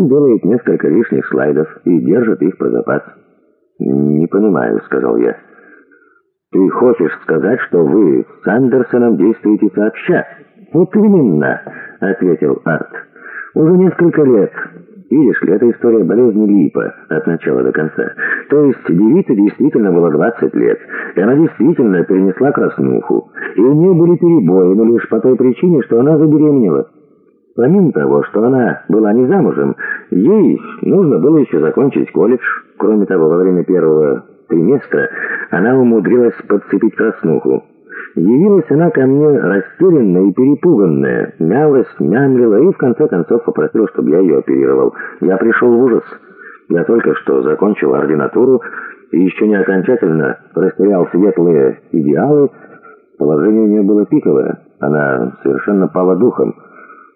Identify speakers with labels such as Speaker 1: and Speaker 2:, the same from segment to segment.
Speaker 1: Он делает несколько лишних слайдов и держит их про запас. «Не понимаю», — сказал я. «Ты хочешь сказать, что вы с Андерсоном действуете сообща?» «Вот именно», — ответил Арт. «Уже несколько лет. Видишь ли, эта история болезни Липа от начала до конца. То есть девице действительно было 20 лет, и она действительно перенесла краснуху. И у нее были перебои, но лишь по той причине, что она забеременела. Помимо того, что она была не замужем, ей нужно было еще закончить колледж. Кроме того, во время первого триместра она умудрилась подцепить краснуху. Явилась она ко мне растерянная и перепуганная, мялась, мямлила и в конце концов попросила, чтобы я ее оперировал. Я пришел в ужас. Я только что закончил ординатуру и еще не окончательно растерял светлые идеалы. Положение у нее было пиковое. Она совершенно пала духом.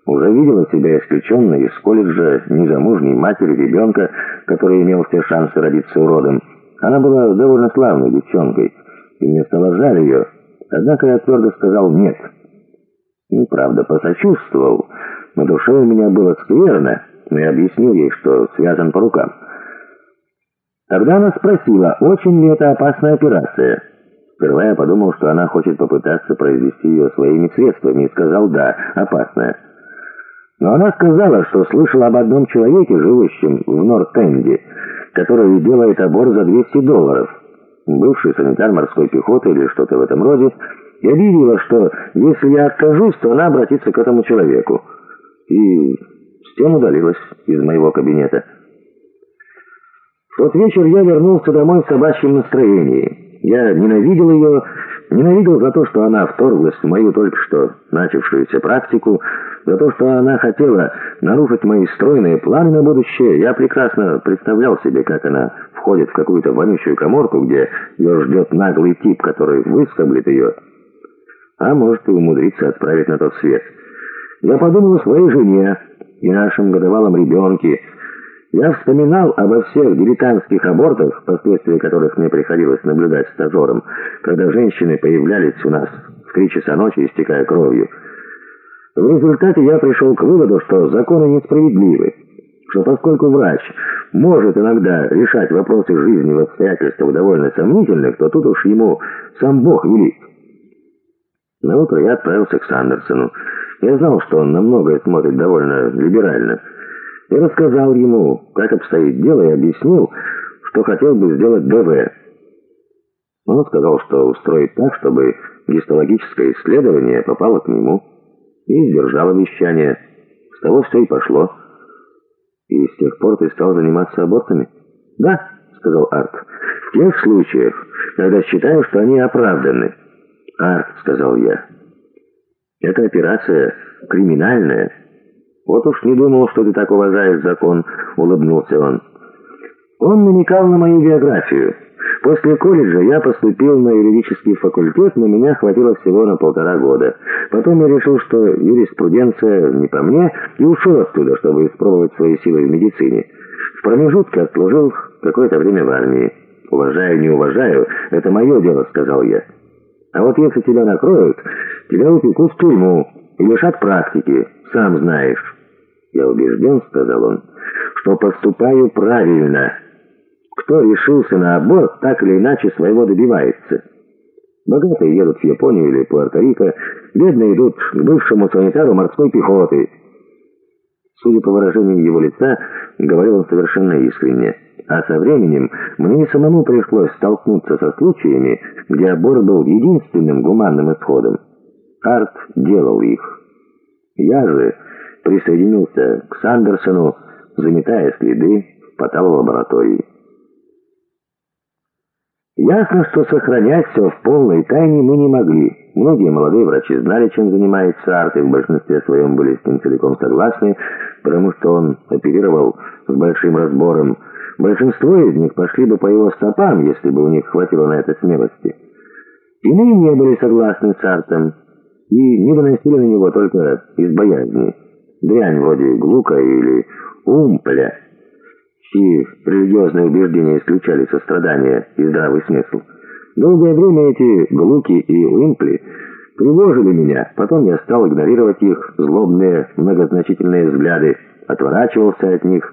Speaker 1: Уже видела себя исключенной из колледжа незамужней матери ребенка, который имел все шансы родиться уродом. Она была довольно славной девчонкой, и мне стало жаль ее. Однако я твердо сказал «нет». И правда, посочувствовал. На душе у меня было скверно, но я объяснил ей, что связан по рукам. Тогда она спросила, очень ли это опасная операция. Сперва я подумал, что она хочет попытаться произвести ее своими средствами, и сказал «да, опасная». Но она сказала, что слышала об одном человеке, живущем в Норт-Энди, который делает аборт за 200 долларов бывший санитар морской пехоты или что-то в этом роде, и объявила, что если я откажусь, то она обратится к этому человеку. И с тем удалилась из моего кабинета. В тот вечер я вернулся домой в собачьем настроении. Я ненавидел ее, ненавидел за то, что она вторглась в мою только что начавшуюся практику, за то, что она хотела нарушить мои стройные планы на будущее. Я прекрасно представлял себе, как она входит в какую-то вонючую коморку, где ее ждет наглый тип, который выскоблит ее, а может и умудриться отправить на тот свет. Я подумал о своей жене и нашем годовалом ребенке. Я вспоминал обо всех дилетантских абортах, последствия которых мне приходилось наблюдать стажером, когда женщины появлялись у нас в три часа ночи, истекая кровью. В результате я пришел к выводу, что законы несправедливы, что поскольку врач может иногда решать вопросы жизни в обстоятельствах довольно сомнительных, то тут уж ему сам Бог велит. На утро я отправился к Сандерсону. Я знал, что он на многое смотрит довольно либерально. Я рассказал ему, как обстоит дело, и объяснил, что хотел бы сделать ДВ. Он сказал, что устроит так, чтобы гистологическое исследование попало к нему и сдержал обещание. С того все и пошло. И с тех пор ты стал заниматься абортами? Да, сказал Арт. В тех случаях, когда считаю, что они оправданы. Арт, сказал я. Эта операция криминальная. Вот уж не думал, что ты так уважаешь закон, улыбнулся он. Он намекал на мою биографию. После колледжа я поступил на юридический факультет, но меня хватило всего на полтора года. Потом я решил, что юриспруденция не по мне, и ушел оттуда, чтобы испробовать свои силы в медицине. В промежутке отслужил какое-то время в армии. «Уважаю, не уважаю, это мое дело», — сказал я. «А вот если тебя накроют, тебя упекут в тюрьму и лишат практики, сам знаешь». «Я убежден», — сказал он, — «что поступаю правильно». Кто решился на аборт, так или иначе своего добивается. Богатые едут в Японию или Пуэрто-Рико, бедные идут к бывшему санитару морской пехоты. Судя по выражению его лица, говорил он совершенно искренне. А со временем мне самому пришлось столкнуться со случаями, где аборт был единственным гуманным исходом. Арт делал их. Я же присоединился к Сандерсону, заметая следы в патологолаборатории. Ясно, что сохранять все в полной тайне мы не могли. Многие молодые врачи знали, чем занимается Арт, и в большинстве своем были с ним целиком согласны, потому что он оперировал с большим разбором. Большинство из них пошли бы по его стопам, если бы у них хватило на это смелости. Иные не были согласны с Артом и не выносили на него только из боязни. Дрянь вроде Глука или Умпля – чьи религиозные убеждения исключали сострадание и здравый смысл. Долгое время эти Глуки и Уинпли тревожили меня, потом я стал игнорировать их злобные многозначительные взгляды, отворачивался от них,